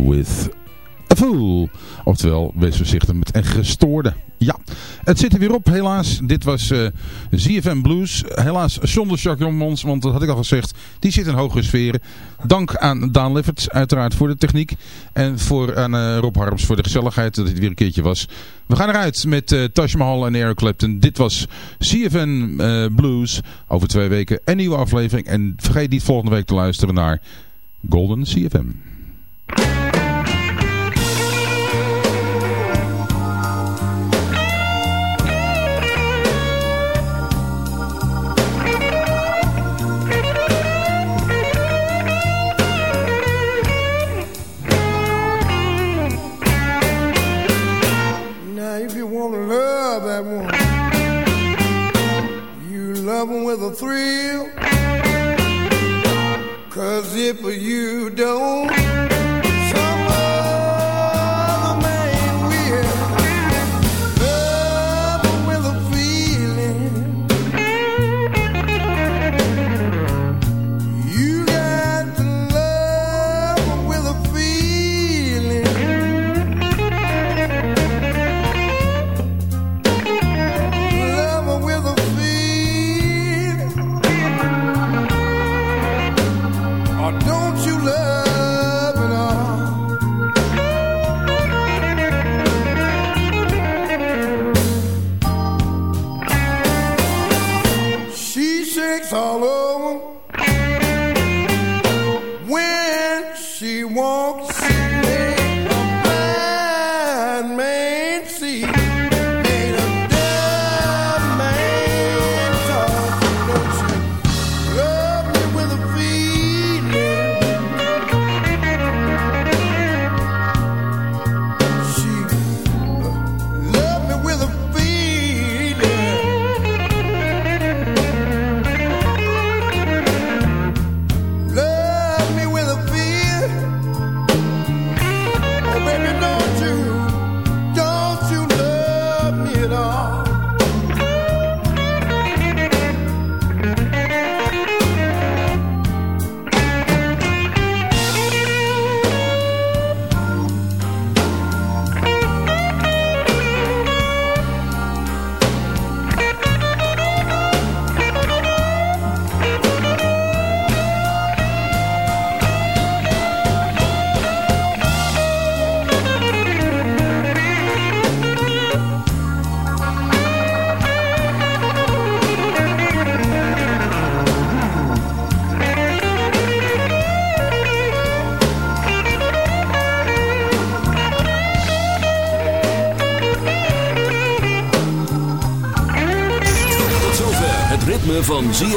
with a Fool. Oftewel, wees voorzichtig met een gestoorde. Ja, het zit er weer op helaas. Dit was uh, eh, ZFM Blues. Helaas zonder Jacques Jongmans, want dat had ik al gezegd. Die zit in hogere sferen. Dank aan Daan Lifferts uiteraard voor de techniek. En voor, aan uh, Rob Harms voor de gezelligheid dat het weer een keertje was. We gaan eruit met uh, Taj Mahal en Eric Clapton. Dit was CFN Blues. Over twee weken een nieuwe aflevering. En vergeet niet volgende week te luisteren naar Golden CFM.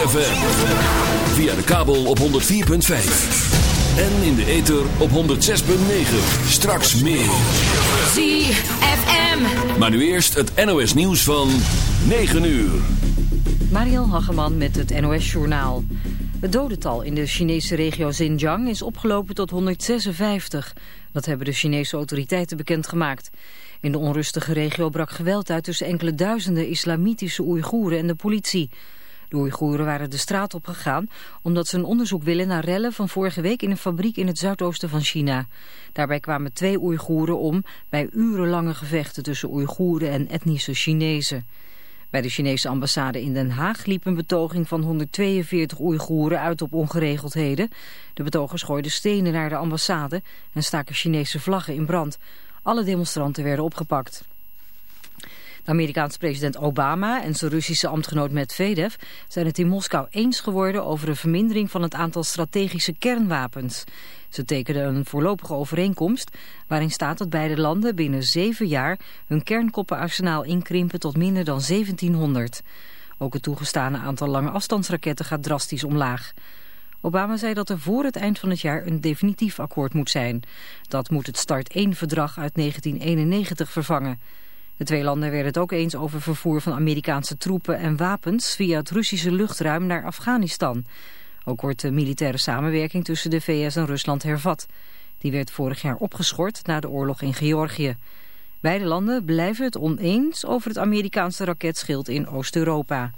ZFM. Via de kabel op 104.5. En in de ether op 106.9. Straks meer. ZFM. Maar nu eerst het NOS nieuws van 9 uur. Mariel Hageman met het NOS Journaal. Het dodental in de Chinese regio Xinjiang is opgelopen tot 156. Dat hebben de Chinese autoriteiten bekendgemaakt. In de onrustige regio brak geweld uit tussen enkele duizenden islamitische Oeigoeren en de politie. De Oeigoeren waren de straat op gegaan omdat ze een onderzoek willen naar rellen van vorige week in een fabriek in het zuidoosten van China. Daarbij kwamen twee Oeigoeren om bij urenlange gevechten tussen Oeigoeren en etnische Chinezen. Bij de Chinese ambassade in Den Haag liep een betoging van 142 Oeigoeren uit op ongeregeldheden. De betogers gooiden stenen naar de ambassade en staken Chinese vlaggen in brand. Alle demonstranten werden opgepakt. De Amerikaanse president Obama en zijn Russische ambtgenoot Medvedev zijn het in Moskou eens geworden over de vermindering van het aantal strategische kernwapens. Ze tekenden een voorlopige overeenkomst waarin staat dat beide landen binnen zeven jaar hun kernkoppenarsenaal inkrimpen tot minder dan 1700. Ook het toegestane aantal lange afstandsraketten gaat drastisch omlaag. Obama zei dat er voor het eind van het jaar een definitief akkoord moet zijn. Dat moet het Start 1-verdrag uit 1991 vervangen. De twee landen werden het ook eens over vervoer van Amerikaanse troepen en wapens via het Russische luchtruim naar Afghanistan. Ook wordt de militaire samenwerking tussen de VS en Rusland hervat. Die werd vorig jaar opgeschort na de oorlog in Georgië. Beide landen blijven het oneens over het Amerikaanse raketschild in Oost-Europa.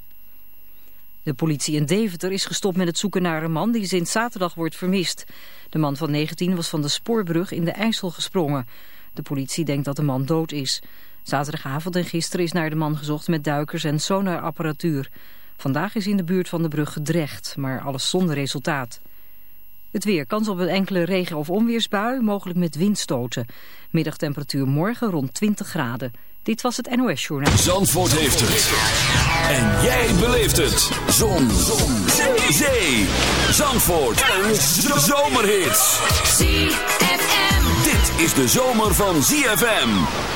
De politie in Deventer is gestopt met het zoeken naar een man die sinds zaterdag wordt vermist. De man van 19 was van de spoorbrug in de IJssel gesprongen. De politie denkt dat de man dood is. Zaterdagavond en gisteren is naar de man gezocht met duikers en sonarapparatuur. Vandaag is in de buurt van de brug gedreigd, maar alles zonder resultaat. Het weer, kans op een enkele regen- of onweersbui, mogelijk met windstoten. Middagtemperatuur morgen rond 20 graden. Dit was het NOS Journaal. Zandvoort heeft het. En jij beleeft het. Zon. Zon. Zee. Zee. Zandvoort. Een zomerhit. ZFM. Dit is de zomer van ZFM.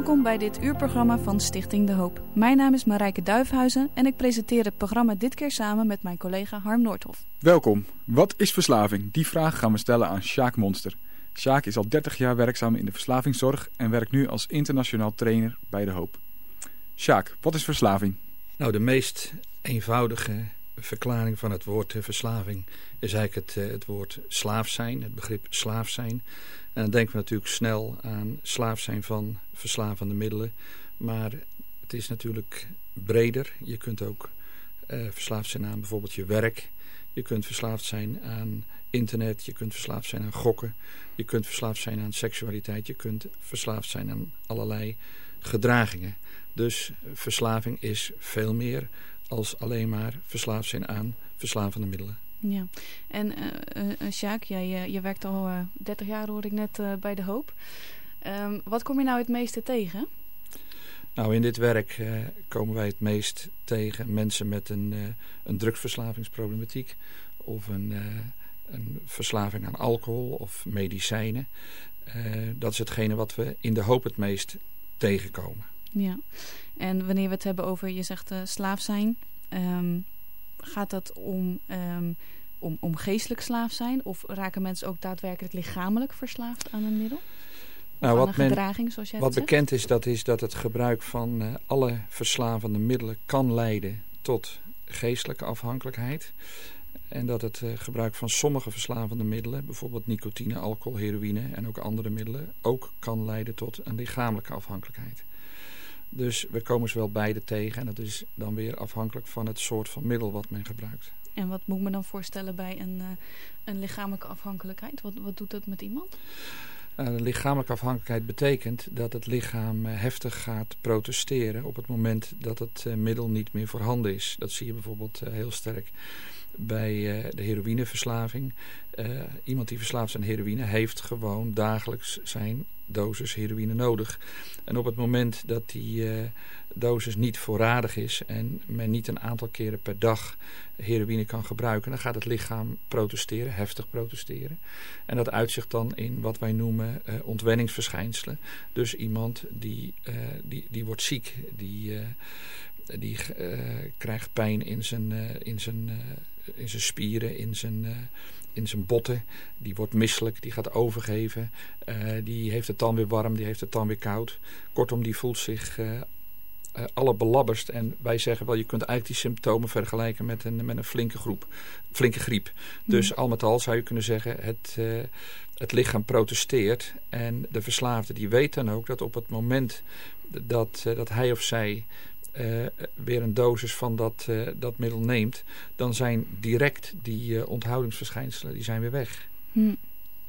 Welkom bij dit uurprogramma van Stichting De Hoop. Mijn naam is Marijke Duifhuizen en ik presenteer het programma dit keer samen met mijn collega Harm Noordhof. Welkom. Wat is verslaving? Die vraag gaan we stellen aan Sjaak Monster. Sjaak is al 30 jaar werkzaam in de verslavingszorg en werkt nu als internationaal trainer bij De Hoop. Sjaak, wat is verslaving? Nou, de meest eenvoudige verklaring van het woord eh, verslaving is eigenlijk het, eh, het woord slaaf zijn, het begrip slaaf zijn. En dan denken we natuurlijk snel aan slaaf zijn van verslavende middelen. Maar het is natuurlijk breder. Je kunt ook verslaafd zijn aan bijvoorbeeld je werk. Je kunt verslaafd zijn aan internet. Je kunt verslaafd zijn aan gokken. Je kunt verslaafd zijn aan seksualiteit. Je kunt verslaafd zijn aan allerlei gedragingen. Dus verslaving is veel meer als alleen maar verslaafd zijn aan verslavende middelen. Ja, en uh, Sjaak, jij uh, je werkt al uh, 30 jaar hoorde ik net bij De Hoop. Um, wat kom je nou het meeste tegen? Nou, in dit werk komen wij het meest tegen mensen met een, een drugsverslavingsproblematiek of een, een verslaving aan alcohol of medicijnen. dat is hetgene wat we in De Hoop het meest tegenkomen. Ja, en wanneer we het hebben over, je zegt slaaf zijn... Um, gaat dat om, um, om, om geestelijk slaaf zijn? Of raken mensen ook daadwerkelijk lichamelijk verslaafd aan een middel? Nou, wat, jij wat bekend is, dat is dat het gebruik van uh, alle verslavende middelen kan leiden tot geestelijke afhankelijkheid. En dat het uh, gebruik van sommige verslavende middelen, bijvoorbeeld nicotine, alcohol, heroïne en ook andere middelen, ook kan leiden tot een lichamelijke afhankelijkheid. Dus we komen ze wel beide tegen en dat is dan weer afhankelijk van het soort van middel wat men gebruikt. En wat moet ik me dan voorstellen bij een, uh, een lichamelijke afhankelijkheid? Wat, wat doet dat met iemand? Uh, lichamelijke afhankelijkheid betekent dat het lichaam uh, heftig gaat protesteren op het moment dat het middel niet meer voorhanden is. Dat zie je bijvoorbeeld heel sterk bij de heroïneverslaving. iemand die verslaafd is aan heroïne heeft gewoon dagelijks zijn dosis heroïne nodig. En op het moment dat die uh, dosis niet voorradig is en men niet een aantal keren per dag heroïne kan gebruiken, dan gaat het lichaam protesteren, heftig protesteren. En dat uitzicht dan in wat wij noemen ontwenningsverschijnselen. Dus iemand die, die, die wordt ziek, die, die krijgt pijn in zijn, in zijn, in zijn spieren, in zijn in zijn botten. Die wordt misselijk, die gaat overgeven. Uh, die heeft het dan weer warm, die heeft het dan weer koud. Kortom, die voelt zich uh, uh, alle belabberst. En wij zeggen wel, je kunt eigenlijk die symptomen vergelijken met een, met een flinke, groep, flinke griep. Mm. Dus al met al zou je kunnen zeggen, het, het lichaam protesteert. En de verslaafde die weet dan ook dat op het moment dat, dat hij of zij uh, weer een dosis van dat, uh, dat middel neemt, dan zijn direct die uh, onthoudingsverschijnselen die zijn weer weg. Hm.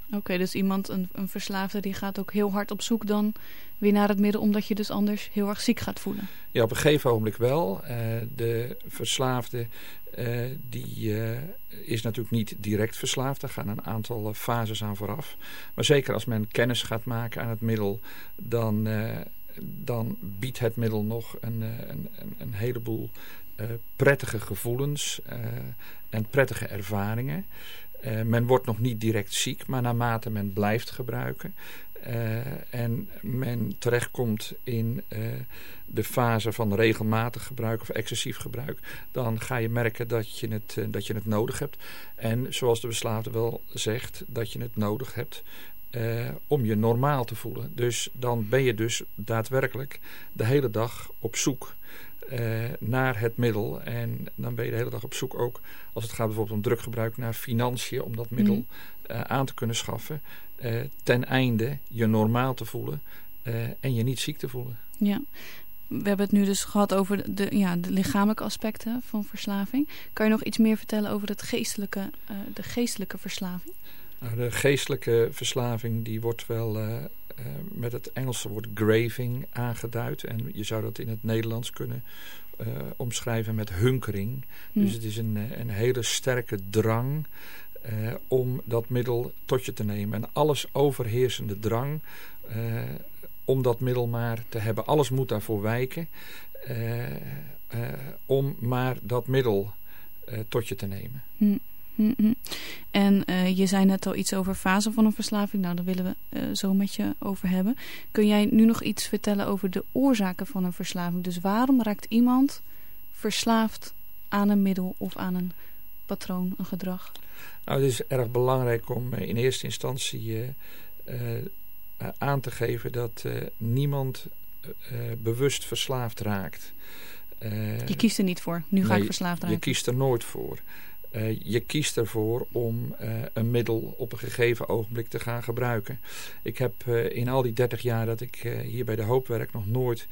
Oké, okay, dus iemand, een, een verslaafde, die gaat ook heel hard op zoek dan weer naar het middel, omdat je dus anders heel erg ziek gaat voelen. Ja, op een gegeven ogenblik wel. de verslaafde die is natuurlijk niet direct verslaafd. Daar gaan een aantal fases aan vooraf. Maar zeker als men kennis gaat maken aan het middel, dan dan biedt het middel nog een, een, een heleboel uh, prettige gevoelens uh, en prettige ervaringen. Men wordt nog niet direct ziek, maar naarmate men blijft gebruiken en men terechtkomt in de fase van regelmatig gebruik of excessief gebruik, dan ga je merken dat je het, dat je het nodig hebt. En zoals de beslaafde wel zegt, dat je het nodig hebt uh, om je normaal te voelen. Dus dan ben je dus daadwerkelijk de hele dag op zoek uh, naar het middel. En dan ben je de hele dag op zoek ook, als het gaat bijvoorbeeld om druggebruik, naar financiën om dat middel mm. uh, aan te kunnen schaffen. ten einde je normaal te voelen en je niet ziek te voelen. Ja. We hebben het nu dus gehad over de, ja, de lichamelijke aspecten van verslaving. Kan je nog iets meer vertellen over het geestelijke, de geestelijke verslaving? Nou, de geestelijke verslaving die wordt wel uh, uh, met het Engelse woord graving aangeduid. En je zou dat in het Nederlands kunnen uh, omschrijven met hunkering. Mm. Dus het is een, een hele sterke drang om dat middel tot je te nemen. En alles overheersende drang om dat middel maar te hebben. Alles moet daarvoor wijken om maar dat middel tot je te nemen. Mm. Mm -hmm. En uh, je zei net al iets over fase van een verslaving. Nou, daar willen we uh, zo met je over hebben. Kun jij nu nog iets vertellen over de oorzaken van een verslaving? Dus waarom raakt iemand verslaafd aan een middel of aan een patroon, een gedrag? Nou, het is erg belangrijk om in eerste instantie uh, aan te geven dat niemand bewust verslaafd raakt. je kiest er niet voor. Nu ga nee, ik verslaafd raken. Je kiest er nooit voor. Uh, je kiest ervoor om uh, een middel op een gegeven ogenblik te gaan gebruiken. Ik heb uh, in al die 30 jaar dat ik hier bij de Hoop werk nog nooit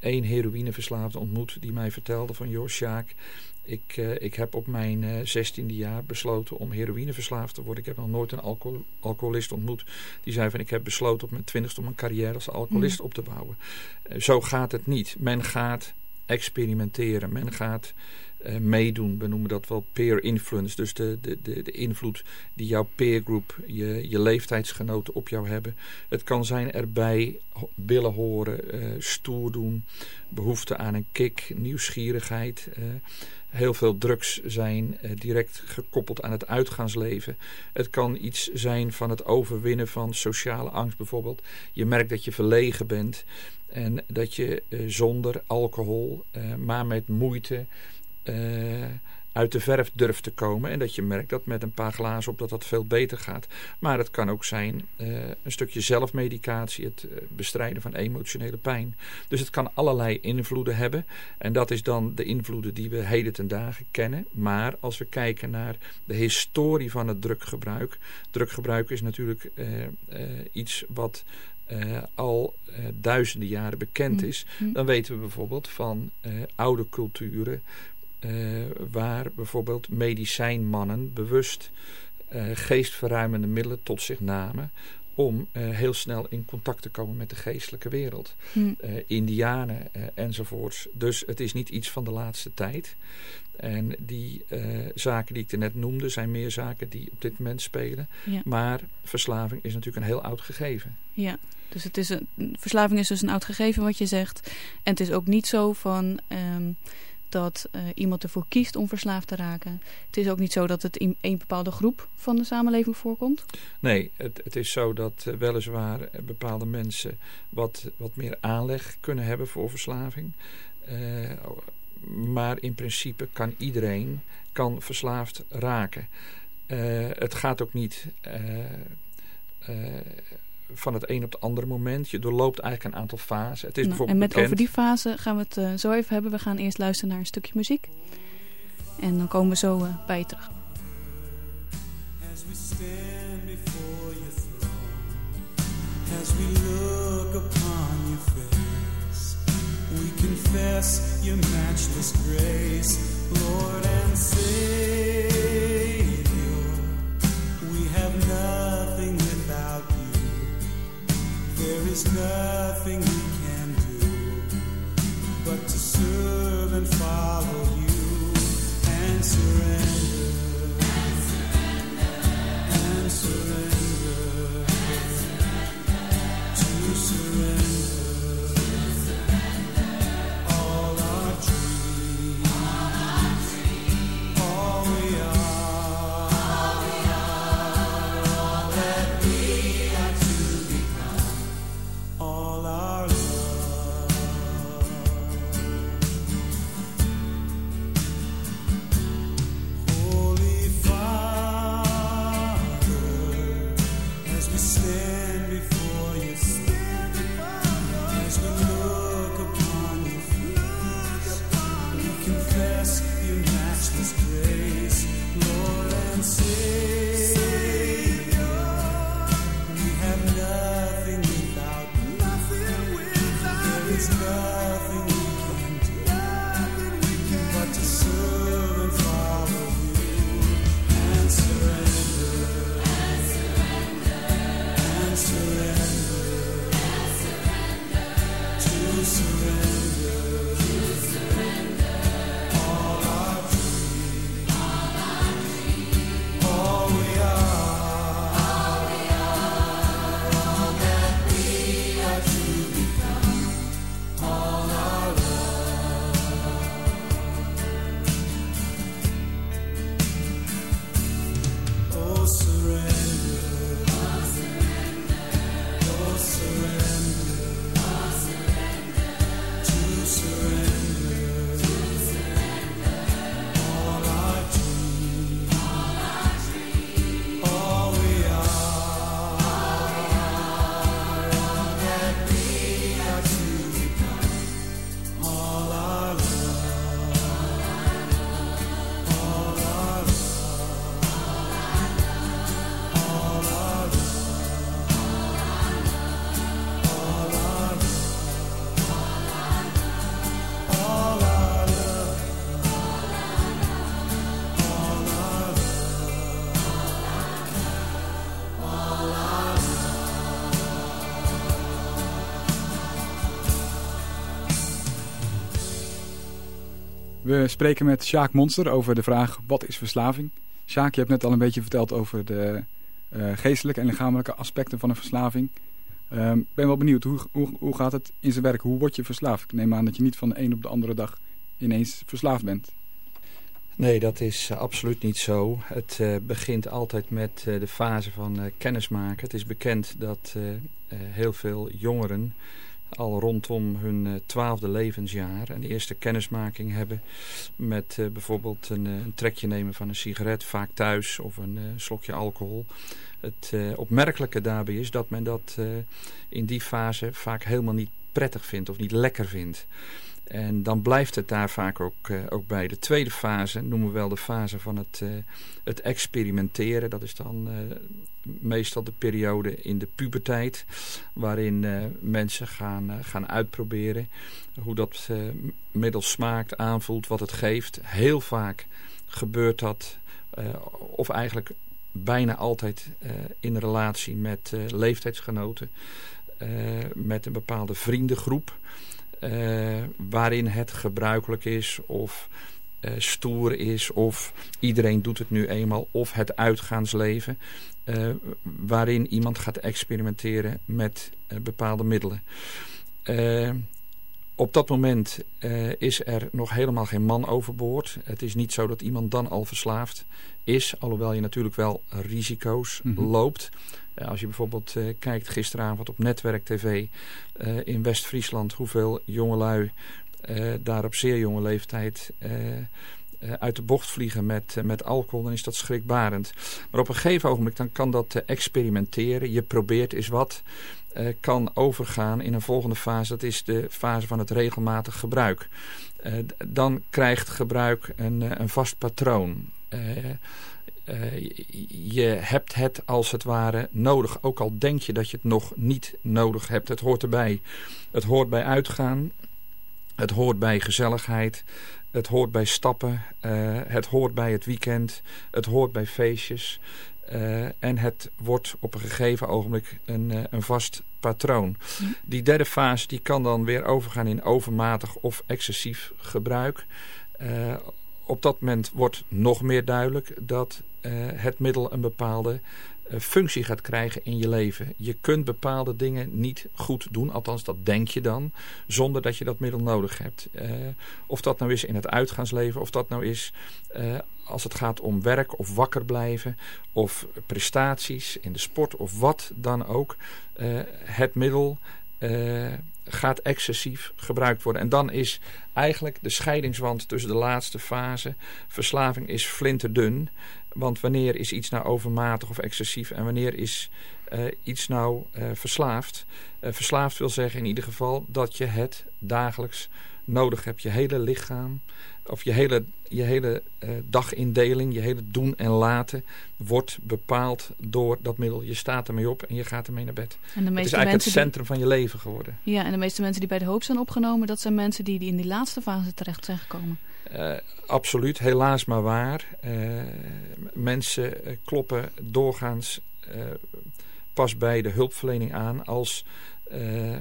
één heroïneverslaafde ontmoet die mij vertelde van joh Sjaak, ik, ik heb op mijn zestiende jaar besloten om heroïneverslaafd te worden. Ik heb nog nooit een alcohol, alcoholist ontmoet die zei van ik heb besloten op mijn twintigste om een carrière als alcoholist mm. op te bouwen. zo gaat het niet. Men gaat experimenteren. Men gaat uh, meedoen. We noemen dat wel peer influence. Dus de, de, de, de invloed die jouw peergroep, je, je leeftijdsgenoten op jou hebben. Het kan zijn erbij willen horen, uh, stoer doen, behoefte aan een kick, nieuwsgierigheid. Uh, heel veel drugs zijn direct gekoppeld aan het uitgaansleven. Het kan iets zijn van het overwinnen van sociale angst bijvoorbeeld. Je merkt dat je verlegen bent. En dat je zonder alcohol, maar met moeite uh, uit de verf durft te komen. En dat je merkt dat met een paar glazen op dat dat veel beter gaat. Maar het kan ook zijn uh, een stukje zelfmedicatie, het uh, bestrijden van emotionele pijn. Dus het kan allerlei invloeden hebben. En dat is dan de invloeden die we heden ten dagen kennen. Maar als we kijken naar de historie van het druggebruik. Druggebruik is natuurlijk iets wat uh, al uh, duizenden jaren bekend mm. is, mm. dan weten we bijvoorbeeld van uh, oude culturen waar bijvoorbeeld medicijnmannen bewust uh, geestverruimende middelen tot zich namen om uh, heel snel in contact te komen met de geestelijke wereld. Hm. Indianen enzovoorts. Dus het is niet iets van de laatste tijd. En die zaken die ik er net noemde zijn meer zaken die op dit moment spelen. Ja. Maar verslaving is natuurlijk een heel oud gegeven. Ja, dus het is een, verslaving is dus een oud gegeven wat je zegt. En het is ook niet zo van... Um, dat uh, iemand ervoor kiest om verslaafd te raken. Het is ook niet zo dat het in één bepaalde groep van de samenleving voorkomt? Nee, het, het is zo dat uh, weliswaar bepaalde mensen wat, wat meer aanleg kunnen hebben voor verslaving. Maar in principe kan iedereen kan verslaafd raken. het gaat ook niet van het een op het andere moment. Je doorloopt eigenlijk een aantal fasen. Het is nou, en met over die fase gaan we het uh, zo even hebben. We gaan eerst luisteren naar een stukje muziek. En dan komen we zo uh, bij je terug. As we stand before your throne As we look upon your face We confess your matchless grace Lord and Savior There is nothing we can do but to serve and follow you and surrender and surrender. And surrender, We spreken met Sjaak Monster over de vraag wat is verslaving? Sjaak, je hebt net al een beetje verteld over de uh, geestelijke en lichamelijke aspecten van een verslaving. Ik uh, ben wel benieuwd, hoe, hoe, hoe gaat het in zijn werk? Hoe word je verslaafd? Ik neem aan dat je niet van de een op de andere dag ineens verslaafd bent. Nee, dat is uh, absoluut niet zo. Het uh, begint altijd met de fase van kennismaken. Het is bekend dat heel veel jongeren al rondom hun twaalfde levensjaar een eerste kennismaking hebben met bijvoorbeeld een, een, trekje nemen van een sigaret, vaak thuis, of een slokje alcohol. Het opmerkelijke daarbij is dat men dat in die fase vaak helemaal niet prettig vindt of niet lekker vindt. En dan blijft het daar vaak ook, uh, ook bij. De tweede fase noemen we wel de fase van het, uh, het experimenteren. Dat is dan uh, meestal de periode in de puberteit. Waarin mensen gaan, gaan uitproberen hoe dat middel smaakt, aanvoelt, wat het geeft. Heel vaak gebeurt dat, of eigenlijk bijna altijd in relatie met leeftijdsgenoten. met een bepaalde vriendengroep. Uh, waarin het gebruikelijk is of uh, stoer is of iedereen doet het nu eenmaal of het uitgaansleven uh, waarin iemand gaat experimenteren met bepaalde middelen. op dat moment is er nog helemaal geen man overboord. Het is niet zo dat iemand dan al verslaafd is, alhoewel je natuurlijk wel risico's mm -hmm. loopt. Uh, als je bijvoorbeeld uh, kijkt gisteravond op Netwerk TV uh, in West-Friesland... hoeveel jongelui daar op zeer jonge leeftijd uit de bocht vliegen met, met alcohol... dan is dat schrikbarend. Maar op een gegeven ogenblik dan kan dat experimenteren. Je probeert eens wat. kan overgaan in een volgende fase. Dat is de fase van het regelmatig gebruik. dan krijgt gebruik een, een vast patroon... Uh, je hebt het als het ware nodig. Ook al denk je dat je het nog niet nodig hebt. Het hoort erbij. Het hoort bij uitgaan. Het hoort bij gezelligheid. Het hoort bij stappen. Uh, het hoort bij het weekend. Het hoort bij feestjes. Uh, en het wordt op een gegeven ogenblik een, een vast patroon. Hm. Die derde fase die kan dan weer overgaan in overmatig of excessief gebruik op dat moment wordt nog meer duidelijk dat uh, het middel een bepaalde uh, functie gaat krijgen in je leven. Je kunt bepaalde dingen niet goed doen, althans dat denk je dan, zonder dat je dat middel nodig hebt. Uh, of dat nou is in het uitgaansleven, of dat nou is als het gaat om werk of wakker blijven, of prestaties in de sport of wat dan ook. het middel gaat excessief gebruikt worden. En dan is eigenlijk de scheidingswand tussen de laatste fase, verslaving, is flinterdun. Want wanneer is iets nou overmatig of excessief en wanneer is uh, iets nou uh, verslaafd? Uh, verslaafd wil zeggen in ieder geval dat je het dagelijks nodig hebt. Je hele lichaam of je hele, je hele uh, dagindeling, je hele doen en laten wordt bepaald door dat middel. Je staat ermee op en je gaat ermee naar bed. En de meeste het is eigenlijk het centrum die... van je leven geworden. Ja, en de meeste mensen die bij de hoop zijn opgenomen, dat zijn mensen die, die in die laatste fase terecht zijn gekomen. Uh, absoluut, helaas maar waar. Uh, mensen kloppen doorgaans pas bij de hulpverlening aan als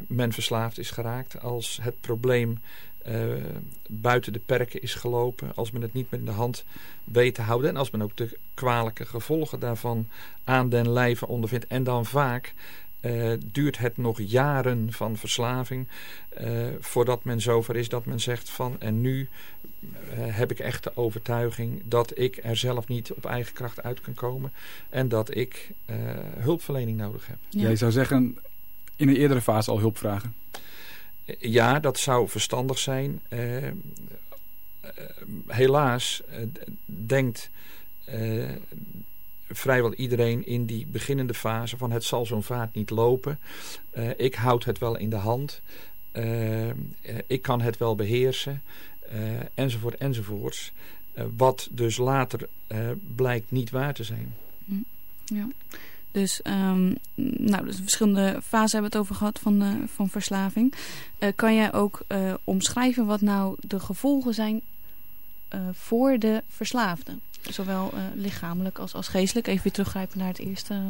men verslaafd is geraakt, als het probleem uh, buiten de perken is gelopen. Als men het niet meer in de hand weet te houden. En als men ook de kwalijke gevolgen daarvan aan den lijve ondervindt. En dan vaak uh, duurt het nog jaren van verslaving. Uh, voordat men zover is dat men zegt van en nu heb ik echt de overtuiging dat ik er zelf niet op eigen kracht uit kan komen. En dat ik hulpverlening nodig heb. Ja. Jij zou zeggen in een eerdere fase al hulp vragen? Ja, dat zou verstandig zijn. Uh, uh, helaas uh, denkt vrijwel iedereen in die beginnende fase van het zal zo'n vaart niet lopen. ik houd het wel in de hand. ik kan het wel beheersen. enzovoort enzovoorts. wat dus later blijkt niet waar te zijn. Ja. Dus, um, nou, dus verschillende fasen hebben we het over gehad van, uh, van verslaving. Uh, kan jij ook uh, omschrijven wat nou de gevolgen zijn voor de verslaafde? Zowel lichamelijk als, als geestelijk. Even weer teruggrijpen naar het eerste...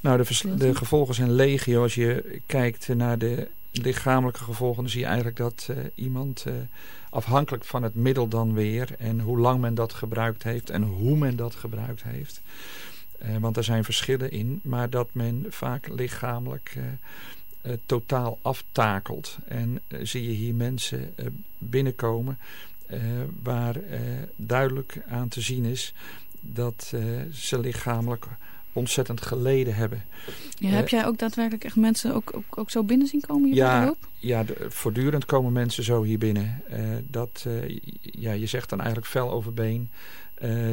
Nou, de, de, gevolgen zijn legio als je kijkt naar de lichamelijke gevolgen, dan zie je eigenlijk dat iemand afhankelijk van het middel dan weer en hoe lang men dat gebruikt heeft en hoe men dat gebruikt heeft. Want er zijn verschillen in, maar dat men vaak lichamelijk totaal aftakelt. En zie je hier mensen binnenkomen waar duidelijk aan te zien is dat ze lichamelijk ontzettend geleden hebben. Ja, heb jij ook daadwerkelijk echt mensen ook, ook, ook zo binnen zien komen hier ja, Ja, voortdurend komen mensen zo hier binnen. Uh, dat, uh, ja, je zegt dan eigenlijk fel over been. Uh,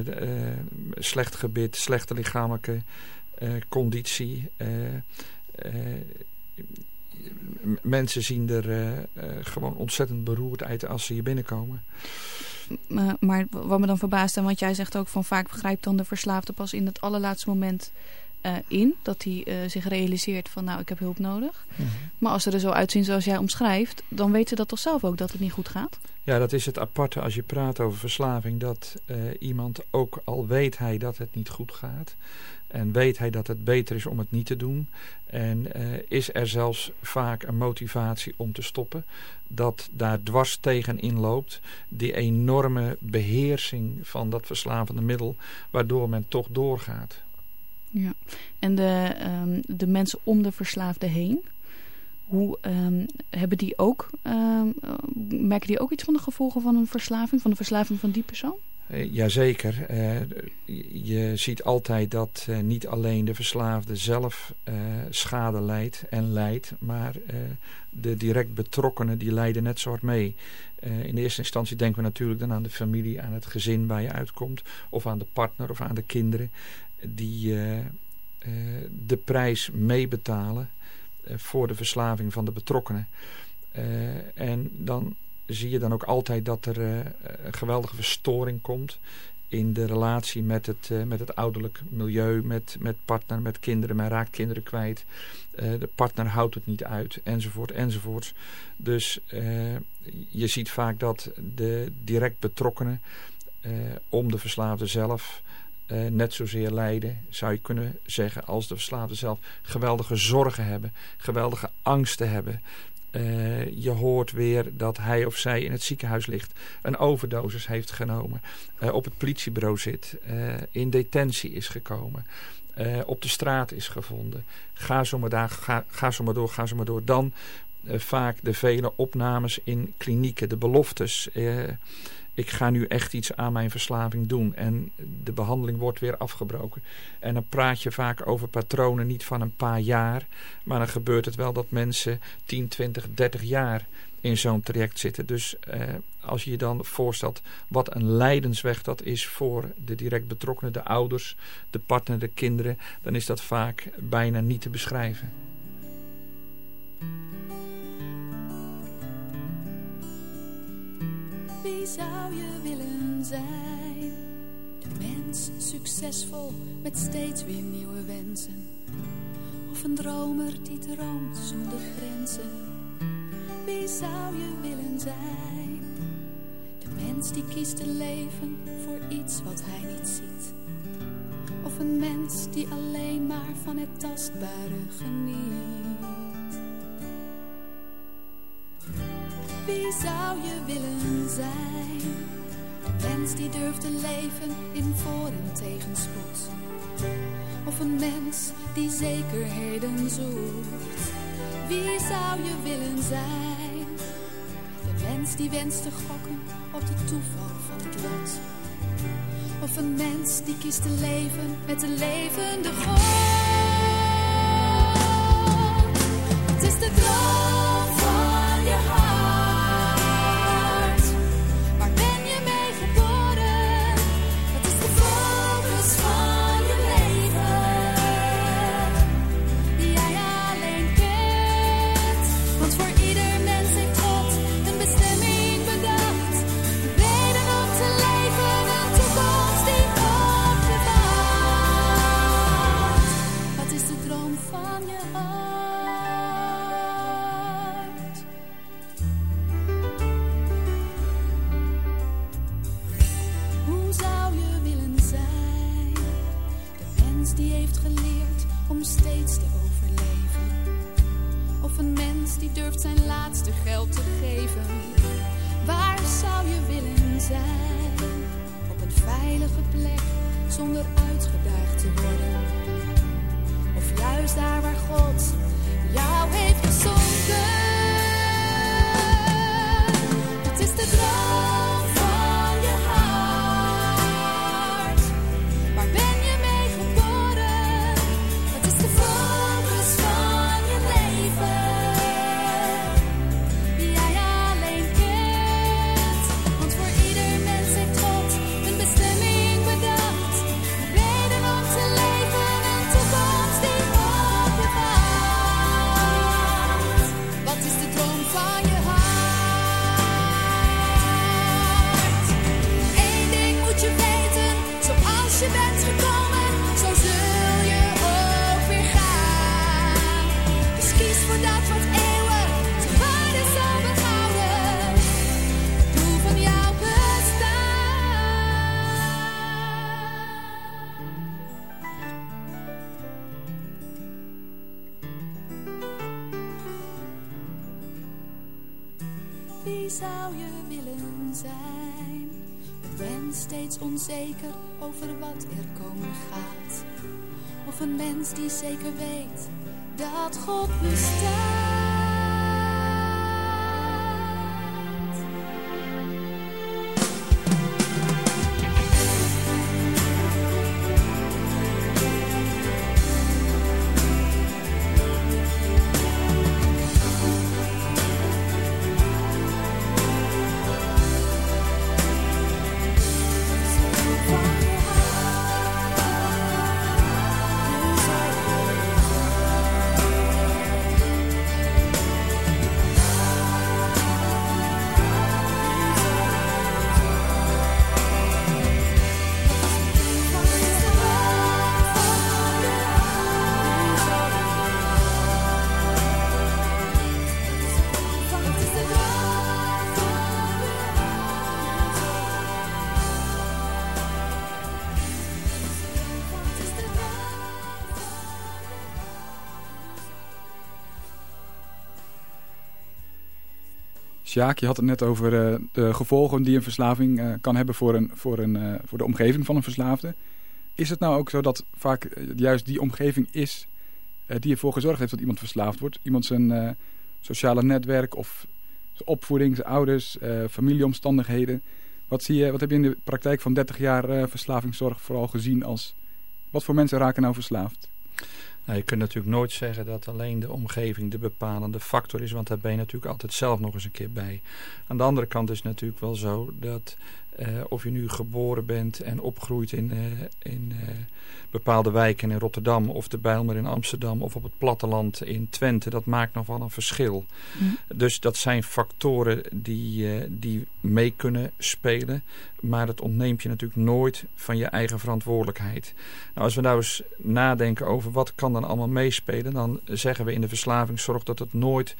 slecht gebit, slechte lichamelijke conditie. mensen zien er gewoon ontzettend beroerd uit als ze hier binnenkomen. Maar, maar wat me dan verbaast, en want jij zegt ook van vaak begrijpt dan de verslaafde pas in het allerlaatste moment uh, in. Dat hij uh, zich realiseert van nou ik heb hulp nodig. Mm -hmm. Maar als ze er zo uitzien zoals jij omschrijft, dan weten ze dat toch zelf ook dat het niet goed gaat? Ja, dat is het aparte als je praat over verslaving. Dat uh, iemand ook al weet hij dat het niet goed gaat. En weet hij dat het beter is om het niet te doen. En is er zelfs vaak een motivatie om te stoppen. Dat daar dwars tegen inloopt. Die enorme beheersing van dat verslavende middel. Waardoor men toch doorgaat. Ja, en de, um, de mensen om de verslaafde heen. Hoe um, hebben die ook, um, merken die ook iets van de gevolgen van een verslaving? Van de verslaving van die persoon? Uh, jazeker. Uh, je ziet altijd dat uh, niet alleen de verslaafde zelf schade leidt en leidt, maar de direct betrokkenen die lijden net zo hard mee. in eerste instantie denken we natuurlijk dan aan de familie, aan het gezin waar je uitkomt, of aan de partner of aan de kinderen, die de prijs meebetalen voor de verslaving van de betrokkenen. en dan zie je dan ook altijd dat er een geweldige verstoring komt in de relatie met het, met het ouderlijk milieu, met, met partner, met kinderen. Men raakt kinderen kwijt. De partner houdt het niet uit, enzovoort, enzovoort. Dus je ziet vaak dat de direct betrokkenen om de verslaafde zelf... net zozeer lijden, zou je kunnen zeggen, als de verslaafde zelf geweldige zorgen hebben, geweldige angsten hebben. Uh, je hoort weer dat hij of zij in het ziekenhuis ligt, een overdosis heeft genomen, uh, op het politiebureau zit, uh, in detentie is gekomen, op de straat is gevonden. Ga zo maar, daar, ga, ga zo maar door, ga zo maar door. Dan vaak de vele opnames in klinieken, de beloftes ik ga nu echt iets aan mijn verslaving doen. En de behandeling wordt weer afgebroken. En dan praat je vaak over patronen niet van een paar jaar. Maar dan gebeurt het wel dat mensen 10, 20, 30 jaar in zo'n traject zitten. Dus eh, als je je dan voorstelt wat een lijdensweg dat is voor de direct betrokkenen, de ouders, de partner, de kinderen, dan is dat vaak bijna niet te beschrijven. Zou je willen zijn? De mens succesvol met steeds weer nieuwe wensen. Of een dromer die droomt zonder grenzen. Wie zou je willen zijn? De mens die kiest te leven voor iets wat hij niet ziet. Of een mens die alleen maar van het tastbare geniet. Wie zou je willen zijn? Een mens die durft te leven in voor- en tegenspoed. Of een mens die zekerheden zoekt. Wie zou je willen zijn? De mens die wenst te gokken op de toeval van het lot. Of een mens die kiest te leven met de levende God. Het is de droom Een mens mens die durft zijn laatste geld te geven. Waar zou je willen zijn? Op een veilige plek zonder uitgedaagd te worden. Of juist daar waar God jou heeft gezonken. Over wat er komen gaat. Of een mens die zeker weet dat God bestaat. Sjaak, je had het net over eh, de gevolgen die een verslaving eh, kan hebben voor, een, voor, een, eh, voor de omgeving van een verslaafde. Is het nou ook zo dat vaak juist die omgeving is die ervoor gezorgd heeft dat iemand verslaafd wordt? Iemand zijn sociale netwerk of zijn opvoeding, zijn ouders, familieomstandigheden. Wat, zie je, wat heb je in de praktijk van 30 jaar verslavingszorg vooral gezien als... Wat voor mensen raken nou verslaafd? Nou, je kunt natuurlijk nooit zeggen dat alleen de omgeving de bepalende factor is, want daar ben je natuurlijk altijd zelf nog eens een keer bij. Aan de andere kant is het natuurlijk wel zo dat eh, of je nu geboren bent en opgroeit in, eh, in eh, bepaalde wijken in Rotterdam of de Bijlmer in Amsterdam of op het platteland in Twente, dat maakt nog wel een verschil. Dus dat zijn factoren die, die mee kunnen spelen. Maar het ontneemt je natuurlijk nooit van je eigen verantwoordelijkheid. Nou, als we nou eens nadenken over wat kan dan allemaal meespelen... dan zeggen we in de verslavingszorg dat het nooit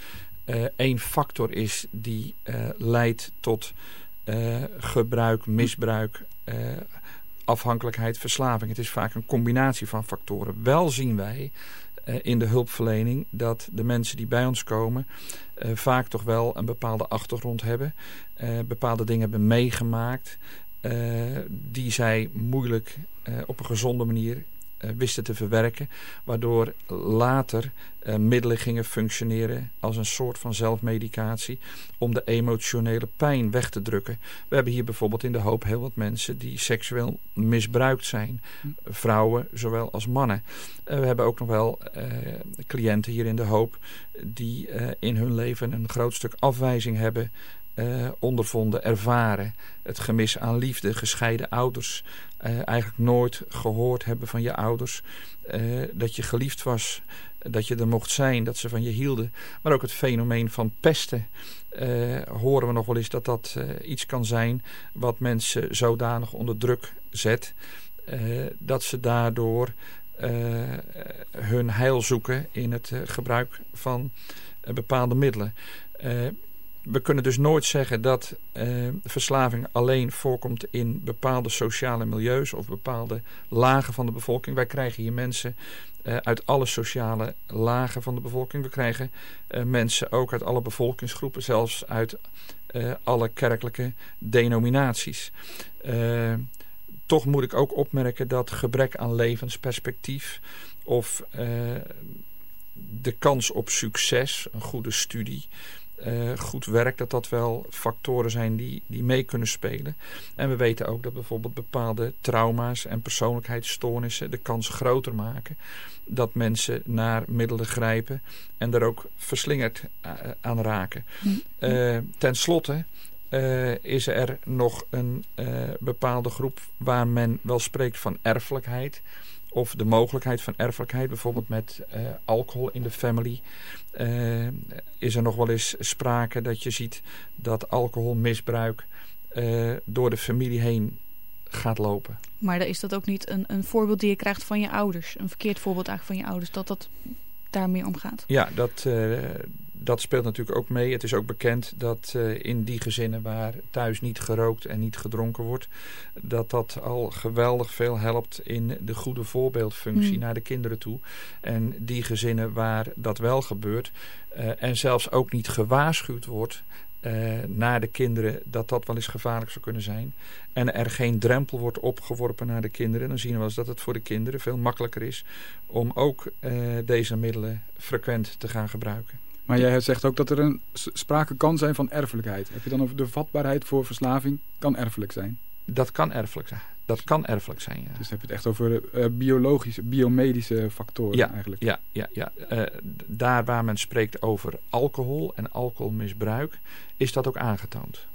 één factor is... die leidt tot gebruik, misbruik... eh, afhankelijkheid, verslaving. Het is vaak een combinatie van factoren. Wel zien wij eh, in de hulpverlening dat de mensen die bij ons komen eh, vaak toch wel een bepaalde achtergrond hebben, eh, bepaalde dingen hebben meegemaakt, eh, die zij moeilijk eh, op een gezonde manier eh, wisten te verwerken, waardoor later eh, middelen gingen functioneren als een soort van zelfmedicatie om de emotionele pijn weg te drukken. We hebben hier bijvoorbeeld in de hoop heel wat mensen die seksueel misbruikt zijn, vrouwen zowel als mannen. Eh, we hebben ook nog wel eh, cliënten hier in de hoop die eh, in hun leven een groot stuk afwijzing hebben eh, ondervonden, ervaren. Het gemis aan liefde, gescheiden ouders. eh, eigenlijk nooit gehoord hebben van je ouders. eh, dat je geliefd was, dat je er mocht zijn, dat ze van je hielden. Maar ook het fenomeen van pesten. horen we nog wel eens dat dat iets kan zijn wat mensen zodanig onder druk zet. dat ze daardoor hun heil zoeken in het gebruik van bepaalde middelen. We kunnen dus nooit zeggen dat uh, verslaving alleen voorkomt in bepaalde sociale milieus of bepaalde lagen van de bevolking. Wij krijgen hier mensen uh, uit alle sociale lagen van de bevolking. We krijgen uh, mensen ook uit alle bevolkingsgroepen, zelfs uit alle kerkelijke denominaties. toch moet ik ook opmerken dat gebrek aan levensperspectief of de kans op succes, een goede studie, uh, goed werk, dat dat wel factoren zijn die, die mee kunnen spelen. En we weten ook dat bijvoorbeeld bepaalde trauma's en persoonlijkheidsstoornissen de kans groter maken dat mensen naar middelen grijpen en daar ook verslingerd uh, aan raken. Uh, ten slotte is er nog een bepaalde groep waar men wel spreekt van erfelijkheid of de mogelijkheid van erfelijkheid, bijvoorbeeld met uh, alcohol in de family, uh, is er nog wel eens sprake dat je ziet dat alcoholmisbruik uh, door de familie heen gaat lopen. Maar is dat ook niet een, een voorbeeld die je krijgt van je ouders? Een verkeerd voorbeeld eigenlijk van je ouders, dat dat daar meer om gaat? Ja, dat, dat speelt natuurlijk ook mee. Het is ook bekend dat uh, in die gezinnen waar thuis niet gerookt en niet gedronken wordt, dat dat al geweldig veel helpt in de goede voorbeeldfunctie mm. naar de kinderen toe. En die gezinnen waar dat wel gebeurt uh, en zelfs ook niet gewaarschuwd wordt, uh, naar de kinderen dat dat wel eens gevaarlijk zou kunnen zijn. En er geen drempel wordt opgeworpen naar de kinderen. Dan zien we wel eens dat het voor de kinderen veel makkelijker is om ook uh, deze middelen frequent te gaan gebruiken. Maar jij zegt ook dat er een sprake kan zijn van erfelijkheid. Heb je dan over de vatbaarheid voor verslaving kan erfelijk zijn? Dat kan erfelijk zijn. Dat kan erfelijk zijn, ja. Dus heb je het echt over uh, biologische, biomedische factoren ja, eigenlijk? Ja, ja, ja. Uh, daar waar men spreekt over alcohol en alcoholmisbruik, is dat ook aangetoond.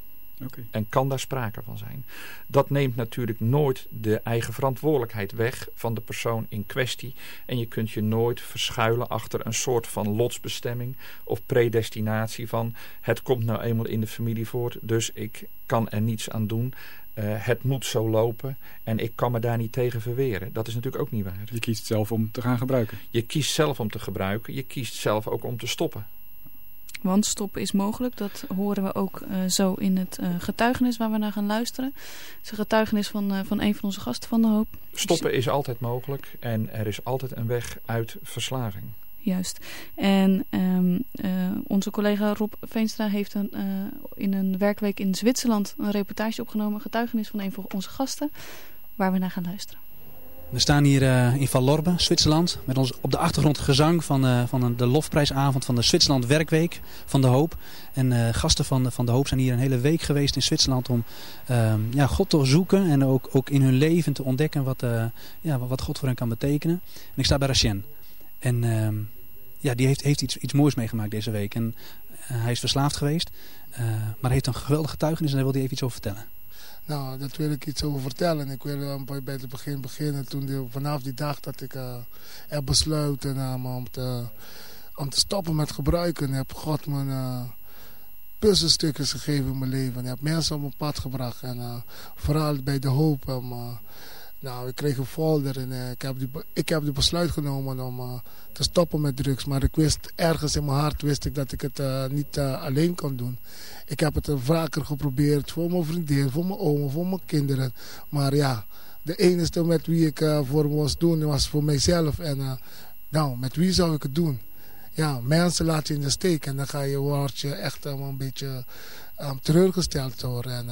Okay. En kan daar sprake van zijn. Dat neemt natuurlijk nooit de eigen verantwoordelijkheid weg van de persoon in kwestie. En je kunt je nooit verschuilen achter een soort van lotsbestemming of predestinatie van het komt nou eenmaal in de familie voort, dus ik kan er niets aan doen. Uh, het moet zo lopen en ik kan me daar niet tegen verweren. Dat is natuurlijk ook niet waar. Je kiest zelf om te gaan gebruiken. Je kiest zelf om te gebruiken. Je kiest zelf ook om te stoppen. Want stoppen is mogelijk. Dat horen we ook uh, zo in het uh, getuigenis waar we naar gaan luisteren. Het is een getuigenis van, uh, van een van onze gasten van de hoop. Stoppen is altijd mogelijk en er is altijd een weg uit verslaving. Juist. En um, onze collega Rob Veenstra heeft een, in een werkweek in Zwitserland een reportage opgenomen. Een getuigenis van een van onze gasten waar we naar gaan luisteren. We staan hier uh, in Vallorbe, Zwitserland, met ons op de achtergrond gezang van, uh, van de lofprijsavond van de Zwitserland Werkweek van de Hoop. En uh, gasten van, van de Hoop zijn hier een hele week geweest in Zwitserland om ja, God te zoeken en ook, ook in hun leven te ontdekken wat, ja, wat God voor hen kan betekenen. En ik sta bij Rachien. En ehm, ja, die heeft, heeft iets, iets moois meegemaakt deze week. En hij is verslaafd geweest, maar heeft een geweldige getuigenis en daar wil hij even iets over vertellen. Nou, dat wil ik iets over vertellen. Ik wil uh, bij het begin beginnen. Toen vanaf die dag dat ik uh, heb besloten uh, om, te, om te stoppen met gebruiken, heb God me uh, puzzelstukjes gegeven in mijn leven. Ik heb mensen op mijn pad gebracht. En vooral bij de hoop. Nou, ik kreeg een folder en uh, ik, heb die, ik heb besluit genomen om uh, te stoppen met drugs. Maar ik wist, ergens in mijn hart wist ik dat ik het uh, niet alleen kon doen. Ik heb het vaker geprobeerd voor mijn vriendin, voor mijn oma, voor mijn kinderen. Maar ja, de enige met wie ik voor moest doen was voor mijzelf. En nou, met wie zou ik het doen? Ja, mensen laten je in de steek en dan ga je, word je echt een beetje um, teleurgesteld door. En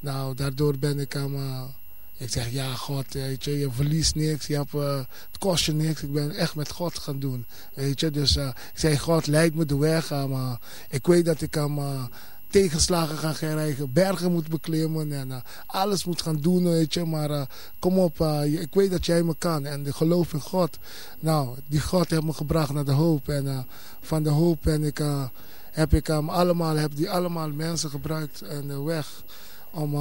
nou, daardoor ben ik aan ik zeg, ja, God, weet je, je verliest niks, je hebt, uh, het kost je niks. Ik ben echt met God gaan doen, weet je. Dus uh, ik zeg, God, leid me de weg. Uh, maar ik weet dat ik uh, tegenslagen ga krijgen, bergen moet beklimmen en alles moet gaan doen, weet je. Maar kom op, ik weet dat jij me kan en ik geloof in God. Nou, die God heeft me gebracht naar de hoop. En van de hoop ben ik, heb ik um, allemaal, heb die allemaal mensen gebruikt en de weg om